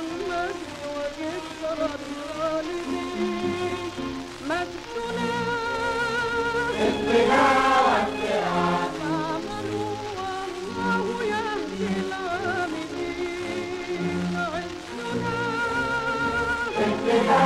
المجد وجسر الخالدين مجدنا رزقنا وابتعاد تعملوا والله يهدي العاملين عزنا رزقنا